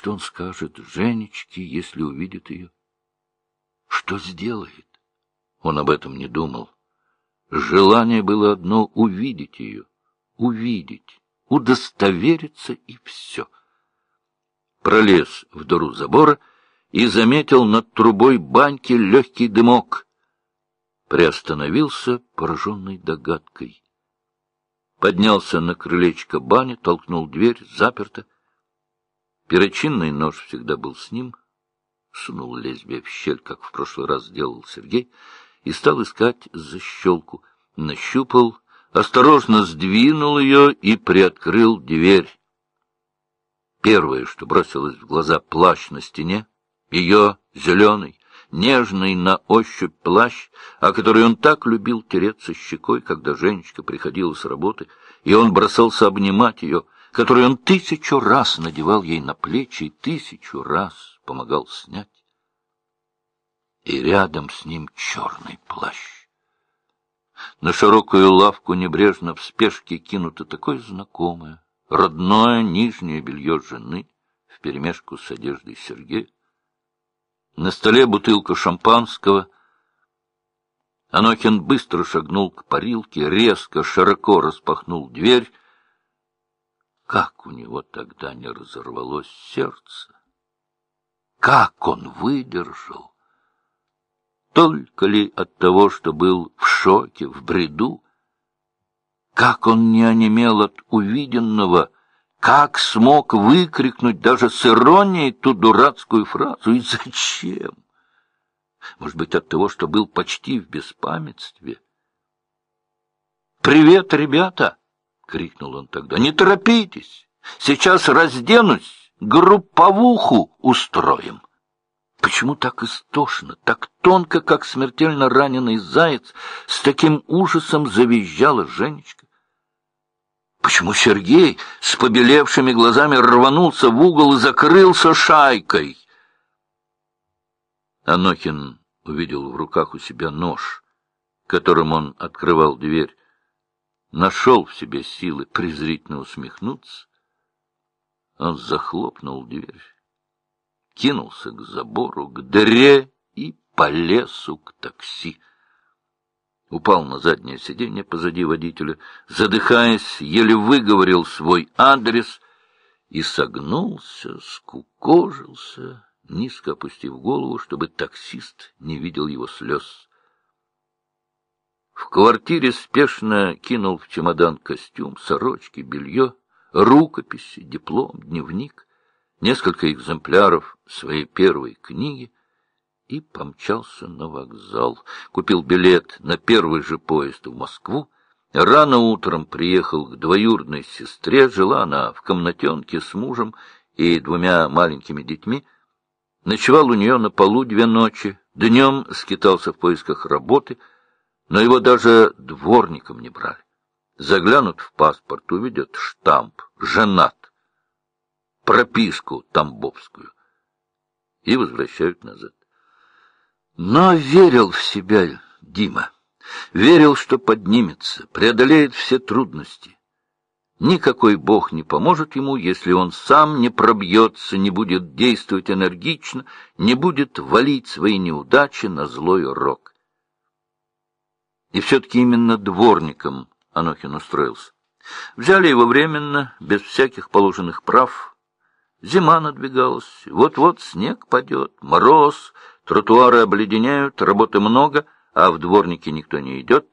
что он скажет Женечке, если увидит ее? Что сделает? Он об этом не думал. Желание было одно — увидеть ее, увидеть, удостовериться и все. Пролез в дыру забора и заметил над трубой баньки легкий дымок. Приостановился, пораженный догадкой. Поднялся на крылечко бани, толкнул дверь, заперто. Перочинный нож всегда был с ним. Сунул лезвие в щель, как в прошлый раз сделал Сергей, и стал искать защелку. Нащупал, осторожно сдвинул ее и приоткрыл дверь. Первое, что бросилось в глаза, плащ на стене, ее зеленый, нежный на ощупь плащ, о который он так любил тереться щекой, когда Женечка приходила с работы, и он бросался обнимать ее, который он тысячу раз надевал ей на плечи и тысячу раз помогал снять. И рядом с ним черный плащ. На широкую лавку небрежно в спешке кинуто такое знакомое, родное нижнее белье жены вперемешку с одеждой Сергея. На столе бутылка шампанского. Анохин быстро шагнул к парилке, резко, широко распахнул дверь. Как у него тогда не разорвалось сердце! Как он выдержал! Только ли от того, что был в шоке, в бреду? Как он не онемел от увиденного — как смог выкрикнуть даже с иронией ту дурацкую фразу? И зачем? Может быть, от того, что был почти в беспамятстве? «Привет, ребята!» — крикнул он тогда. «Не торопитесь! Сейчас разденусь, групповуху устроим!» Почему так истошно, так тонко, как смертельно раненый заяц, с таким ужасом завизжала Женечка? Почему Сергей с побелевшими глазами рванулся в угол и закрылся шайкой? Анохин увидел в руках у себя нож, которым он открывал дверь, нашел в себе силы презрительно усмехнуться. Он захлопнул дверь, кинулся к забору, к дыре и по лесу к такси упал на заднее сиденье позади водителя, задыхаясь, еле выговорил свой адрес и согнулся, скукожился, низко опустив голову, чтобы таксист не видел его слез. В квартире спешно кинул в чемодан костюм, сорочки, белье, рукописи, диплом, дневник, несколько экземпляров своей первой книги — и помчался на вокзал. Купил билет на первый же поезд в Москву. Рано утром приехал к двоюродной сестре, жила она в комнатенке с мужем и двумя маленькими детьми. Ночевал у нее на полу две ночи, днем скитался в поисках работы, но его даже дворником не брали. Заглянут в паспорт, увидят штамп «Женат», прописку тамбовскую и возвращают назад. Но верил в себя Дима. Верил, что поднимется, преодолеет все трудности. Никакой бог не поможет ему, если он сам не пробьется, не будет действовать энергично, не будет валить свои неудачи на злой рок. И все-таки именно дворником Анохин устроился. Взяли его временно, без всяких положенных прав. Зима надвигалась, вот-вот снег падет, мороз, Тротуары обледеняют, работы много, а в дворнике никто не идет.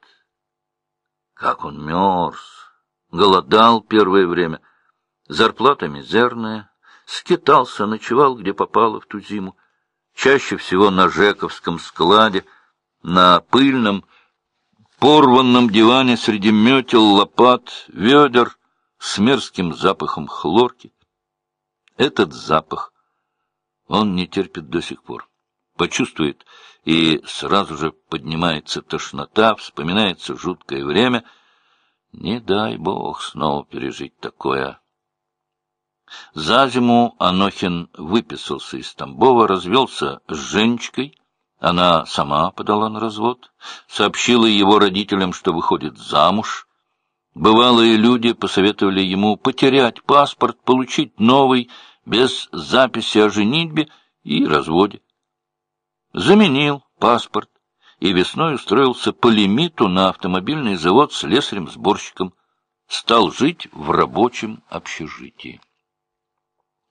Как он мерз, голодал первое время, зарплата мизерная, скитался, ночевал, где попало в ту зиму, чаще всего на Жековском складе, на пыльном, порванном диване среди метел, лопат, ведер с мерзким запахом хлорки. Этот запах он не терпит до сих пор почувствует, и сразу же поднимается тошнота, вспоминается жуткое время. Не дай бог снова пережить такое. За зиму Анохин выписался из Тамбова, развелся с Женечкой. Она сама подала на развод, сообщила его родителям, что выходит замуж. Бывалые люди посоветовали ему потерять паспорт, получить новый, без записи о женитьбе и разводе. Заменил паспорт и весной устроился по лимиту на автомобильный завод с слесарем-сборщиком. Стал жить в рабочем общежитии.